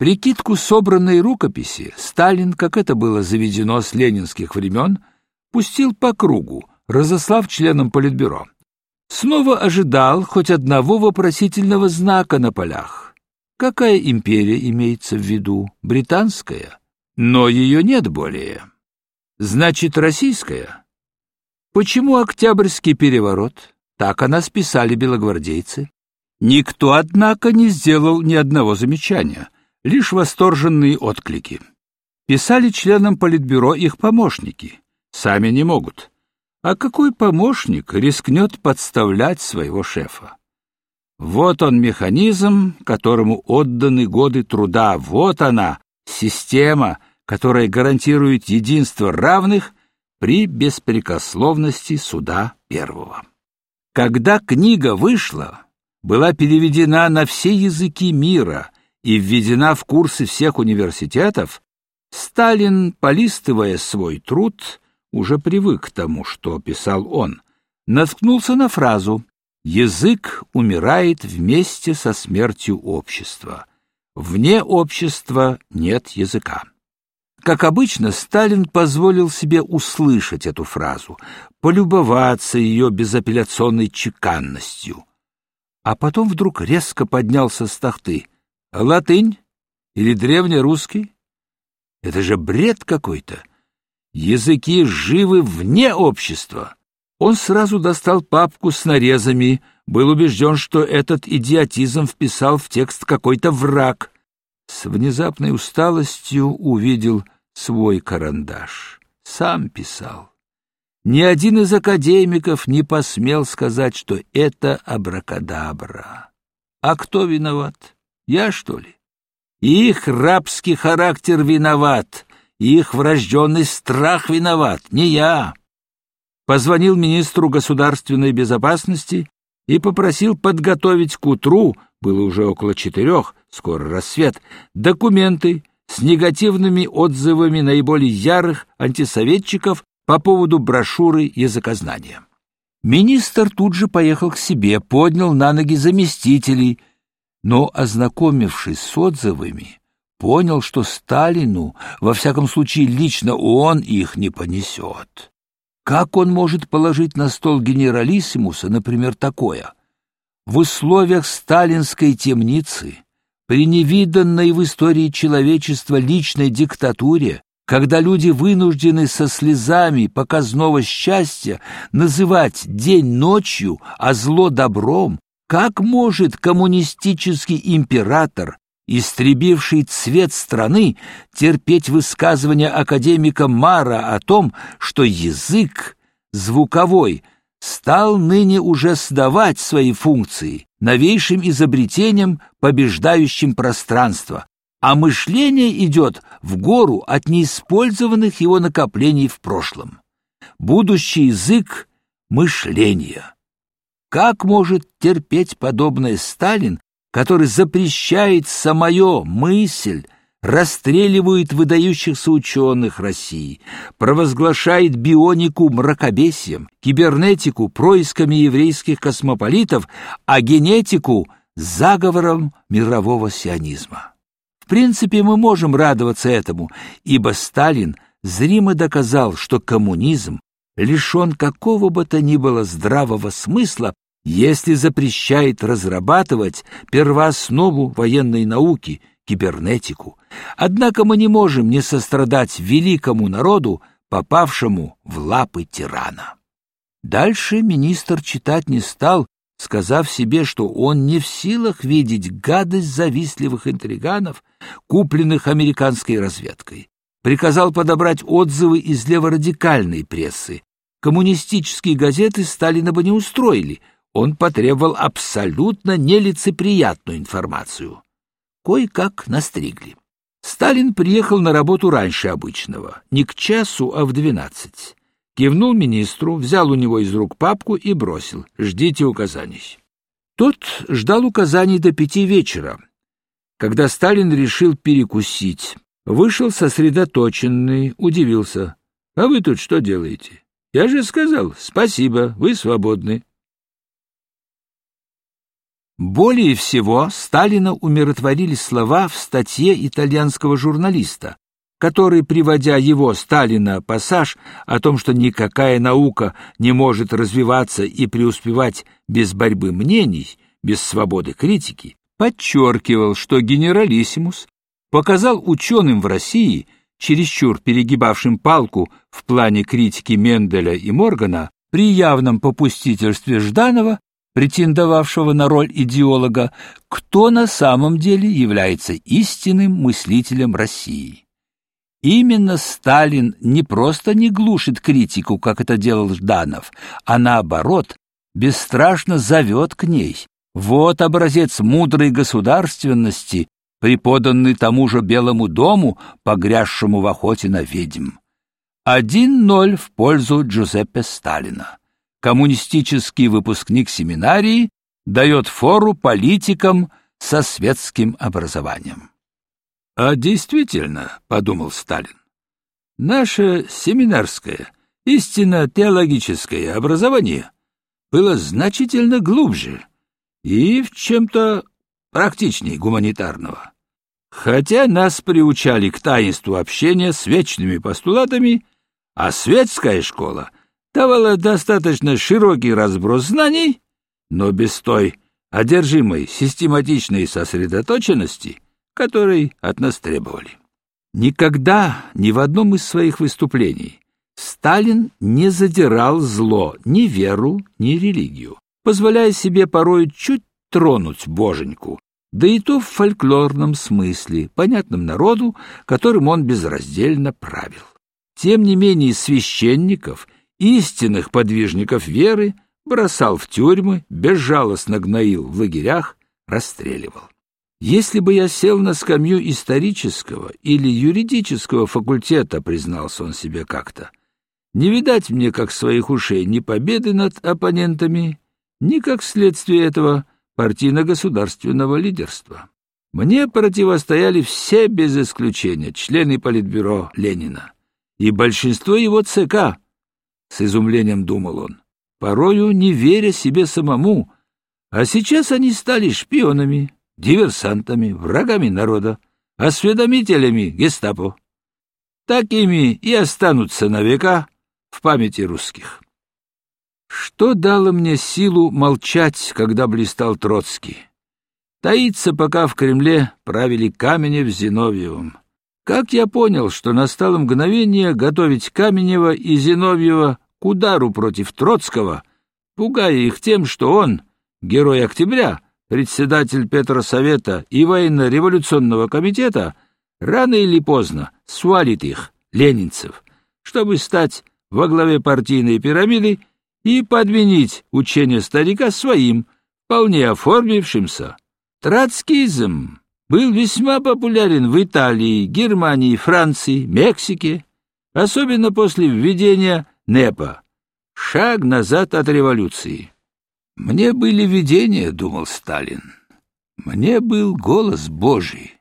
Прикидку собранной рукописи Сталин, как это было заведено с ленинских времен, пустил по кругу, разослав членам Политбюро. Снова ожидал хоть одного вопросительного знака на полях. Какая империя имеется в виду? Британская? Но ее нет более. Значит, российская? Почему Октябрьский переворот? Так о нас писали белогвардейцы. Никто, однако, не сделал ни одного замечания, лишь восторженные отклики. Писали членам Политбюро их помощники. Сами не могут. А какой помощник рискнет подставлять своего шефа? Вот он механизм, которому отданы годы труда, вот она, система, которая гарантирует единство равных при беспрекословности суда первого. Когда книга вышла, была переведена на все языки мира и введена в курсы всех университетов, Сталин, полистывая свой труд, уже привык к тому, что писал он, наткнулся на фразу «Язык умирает вместе со смертью общества. Вне общества нет языка». Как обычно, Сталин позволил себе услышать эту фразу, полюбоваться ее безапелляционной чеканностью. А потом вдруг резко поднялся с тахты. Латынь или древнерусский? Это же бред какой-то. Языки живы вне общества. Он сразу достал папку с нарезами, был убежден, что этот идиотизм вписал в текст какой-то враг. С внезапной усталостью увидел свой карандаш. Сам писал. Ни один из академиков не посмел сказать, что это абракадабра. А кто виноват? Я, что ли? Их рабский характер виноват, их врожденный страх виноват, не я. Позвонил министру государственной безопасности и попросил подготовить к утру, было уже около четырех, скоро рассвет, документы с негативными отзывами наиболее ярых антисоветчиков по поводу брошюры языкознания. Министр тут же поехал к себе, поднял на ноги заместителей, но, ознакомившись с отзывами, понял, что Сталину, во всяком случае лично он их не понесет. Как он может положить на стол генералиссимуса, например, такое? В условиях сталинской темницы, при невиданной в истории человечества личной диктатуре, когда люди вынуждены со слезами показного счастья называть день ночью, а зло добром, как может коммунистический император истребивший цвет страны, терпеть высказывания академика Мара о том, что язык звуковой стал ныне уже сдавать свои функции новейшим изобретением, побеждающим пространство, а мышление идет в гору от неиспользованных его накоплений в прошлом. Будущий язык — мышление. Как может терпеть подобное Сталин, который запрещает самое мысль, расстреливает выдающихся ученых России, провозглашает бионику мракобесием, кибернетику происками еврейских космополитов, а генетику заговором мирового сионизма. В принципе, мы можем радоваться этому, ибо Сталин зримо доказал, что коммунизм лишен какого бы то ни было здравого смысла если запрещает разрабатывать первооснову военной науки, кибернетику. Однако мы не можем не сострадать великому народу, попавшему в лапы тирана. Дальше министр читать не стал, сказав себе, что он не в силах видеть гадость завистливых интриганов, купленных американской разведкой. Приказал подобрать отзывы из леворадикальной прессы. Коммунистические газеты Сталина бы не устроили, он потребовал абсолютно нелицеприятную информацию. Кое-как настригли. Сталин приехал на работу раньше обычного, не к часу, а в двенадцать. Кивнул министру, взял у него из рук папку и бросил. «Ждите указаний». Тот ждал указаний до пяти вечера. Когда Сталин решил перекусить, вышел сосредоточенный, удивился. «А вы тут что делаете?» «Я же сказал, спасибо, вы свободны». Более всего Сталина умиротворили слова в статье итальянского журналиста, который, приводя его, Сталина, пассаж о том, что никакая наука не может развиваться и преуспевать без борьбы мнений, без свободы критики, подчеркивал, что генералиссимус показал ученым в России, чересчур перегибавшим палку в плане критики Менделя и Моргана, при явном попустительстве Жданова, претендовавшего на роль идеолога, кто на самом деле является истинным мыслителем России. Именно Сталин не просто не глушит критику, как это делал Жданов, а наоборот, бесстрашно зовет к ней. Вот образец мудрой государственности, преподанный тому же Белому дому, погрязшему в охоте на ведьм. Один ноль в пользу Джузеппе Сталина. Коммунистический выпускник семинарии дает фору политикам со светским образованием. А действительно, подумал Сталин, наше семинарское, истинно теологическое образование было значительно глубже и в чем-то практичнее гуманитарного. Хотя нас приучали к таинству общения с вечными постулатами, а светская школа давала достаточно широкий разброс знаний, но без той одержимой систематичной сосредоточенности, которой от нас требовали. Никогда ни в одном из своих выступлений Сталин не задирал зло ни веру, ни религию, позволяя себе порой чуть тронуть боженьку, да и то в фольклорном смысле, понятном народу, которым он безраздельно правил. Тем не менее священников, истинных подвижников веры, бросал в тюрьмы, безжалостно гноил в лагерях, расстреливал. Если бы я сел на скамью исторического или юридического факультета, признался он себе как-то, не видать мне, как своих ушей, ни победы над оппонентами, ни как следствие этого партийно-государственного лидерства. Мне противостояли все без исключения члены Политбюро Ленина и большинство его ЦК, с изумлением думал он, порою не веря себе самому, а сейчас они стали шпионами, диверсантами, врагами народа, осведомителями гестапо. Такими и останутся на века в памяти русских. Что дало мне силу молчать, когда блистал Троцкий? Таиться, пока в Кремле правили Каменев с Зиновьевым. Как я понял, что настало мгновение готовить Каменева и Зиновьева к удару против Троцкого, пугая их тем, что он, герой октября, председатель Петросовета и военно-революционного комитета, рано или поздно свалит их, ленинцев, чтобы стать во главе партийной пирамиды и подменить учение старика своим, вполне оформившимся. Троцкизм был весьма популярен в Италии, Германии, Франции, Мексике, особенно после введения НЭПа. Шаг назад от революции. Мне были видения, думал Сталин. Мне был голос Божий.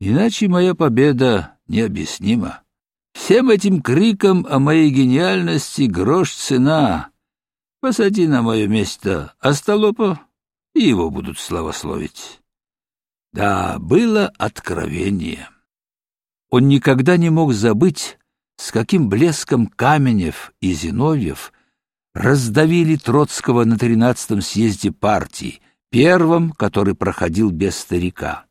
Иначе моя победа необъяснима. Всем этим криком о моей гениальности грош цена. Посади на мое место Остолопа, и его будут славословить. Да, было откровение. Он никогда не мог забыть, с каким блеском Каменев и Зиновьев раздавили Троцкого на тринадцатом съезде партии, первом, который проходил без старика.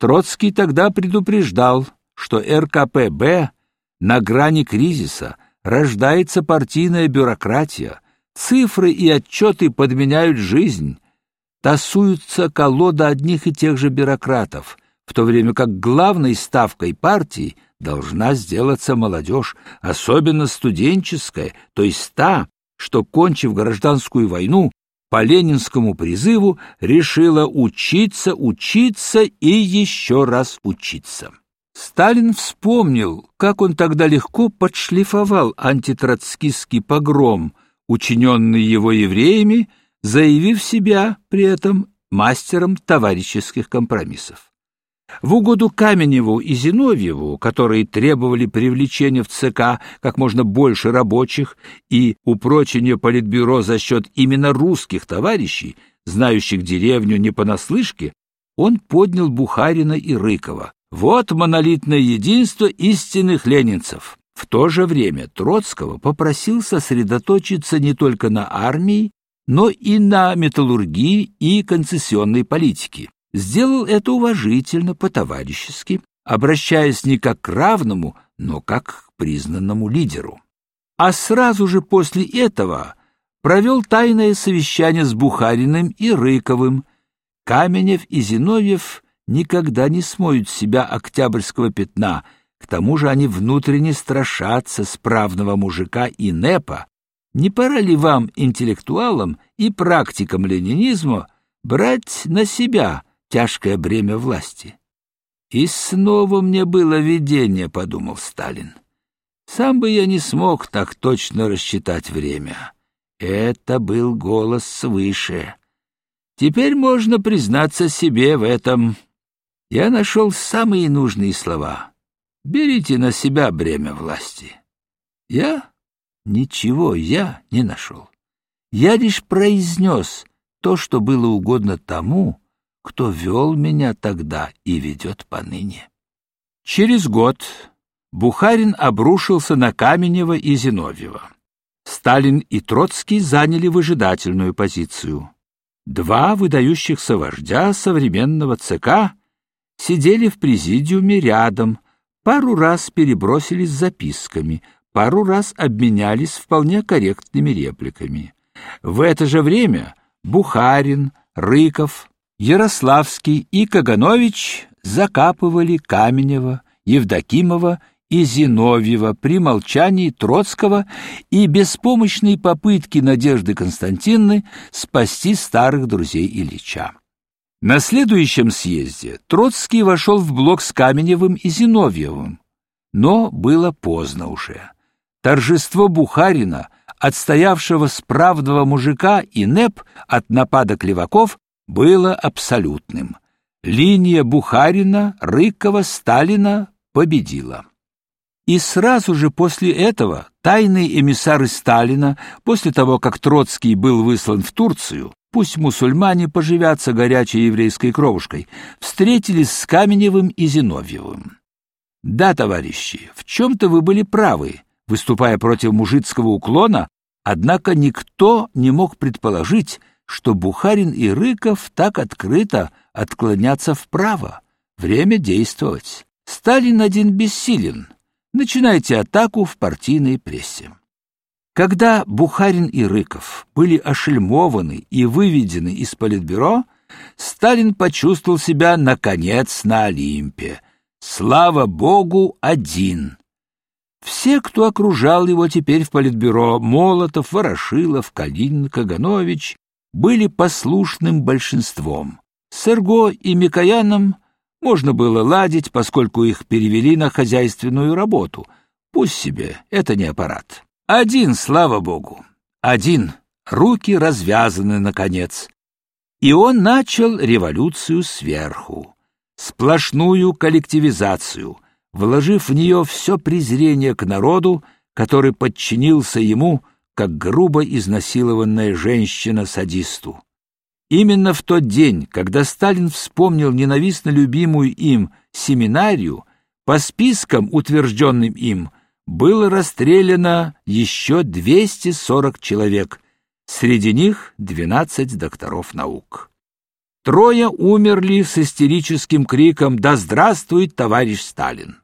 Троцкий тогда предупреждал, что РКПБ на грани кризиса рождается партийная бюрократия, цифры и отчеты подменяют жизнь, тасуются колода одних и тех же бюрократов, в то время как главной ставкой партии должна сделаться молодежь, особенно студенческая, то есть та, что, кончив гражданскую войну, по ленинскому призыву решила учиться, учиться и еще раз учиться. Сталин вспомнил, как он тогда легко подшлифовал антитроцкистский погром, учиненный его евреями, заявив себя при этом мастером товарищеских компромиссов. В угоду Каменеву и Зиновьеву, которые требовали привлечения в ЦК как можно больше рабочих и упрочения политбюро за счет именно русских товарищей, знающих деревню не понаслышке, он поднял Бухарина и Рыкова. Вот монолитное единство истинных ленинцев. В то же время Троцкого попросил сосредоточиться не только на армии, но и на металлургии и концессионной политике. Сделал это уважительно, по-товарищески, обращаясь не как к равному, но как к признанному лидеру. А сразу же после этого провел тайное совещание с Бухариным и Рыковым. Каменев и Зиновьев никогда не смоют себя октябрьского пятна, к тому же они внутренне страшатся справного мужика и НЭПа. Не пора ли вам, интеллектуалам и практикам ленинизма, брать на себя тяжкое бремя власти? И снова мне было видение, подумал Сталин. Сам бы я не смог так точно рассчитать время. Это был голос свыше. Теперь можно признаться себе в этом. Я нашел самые нужные слова. Берите на себя бремя власти. Я? Ничего я не нашел. Я лишь произнес то, что было угодно тому, кто вел меня тогда и ведет поныне. Через год Бухарин обрушился на Каменева и Зиновьева. Сталин и Троцкий заняли выжидательную позицию. Два выдающихся вождя современного ЦК сидели в президиуме рядом, пару раз перебросились записками, пару раз обменялись вполне корректными репликами. В это же время Бухарин, Рыков, Ярославский и Каганович закапывали Каменева, Евдокимова и Зиновьева при молчании Троцкого и беспомощной попытке Надежды Константиновны спасти старых друзей Ильича. На следующем съезде Троцкий вошел в блок с Каменевым и Зиновьевым, но было поздно уже. Торжество Бухарина, отстоявшего справного мужика и НЭП от нападок леваков, было абсолютным. Линия Бухарина, Рыкова, Сталина победила. И сразу же после этого тайные эмиссары Сталина, после того, как Троцкий был выслан в Турцию, пусть мусульмане поживятся горячей еврейской кровушкой, встретились с Каменевым и Зиновьевым. Да, товарищи, в чем-то вы были правы, выступая против мужицкого уклона, однако никто не мог предположить, что Бухарин и Рыков так открыто отклонятся вправо. Время действовать. Сталин один бессилен начинайте атаку в партийной прессе. Когда Бухарин и Рыков были ошельмованы и выведены из политбюро, Сталин почувствовал себя наконец на Олимпе. Слава богу, один. Все, кто окружал его теперь в политбюро, Молотов, Ворошилов, Калинин, Каганович, были послушным большинством. Серго и Микояном можно было ладить, поскольку их перевели на хозяйственную работу. Пусть себе, это не аппарат. Один, слава богу, один, руки развязаны, наконец. И он начал революцию сверху, сплошную коллективизацию, вложив в нее все презрение к народу, который подчинился ему, как грубо изнасилованная женщина садисту. Именно в тот день, когда Сталин вспомнил ненавистно любимую им семинарию, по спискам, утвержденным им, было расстреляно еще 240 человек, среди них 12 докторов наук. Трое умерли с истерическим криком «Да здравствует товарищ Сталин!».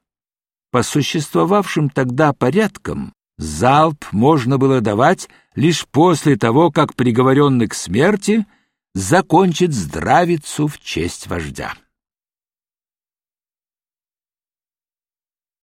По существовавшим тогда порядкам залп можно было давать лишь после того, как приговоренный к смерти – закончит здравицу в честь вождя.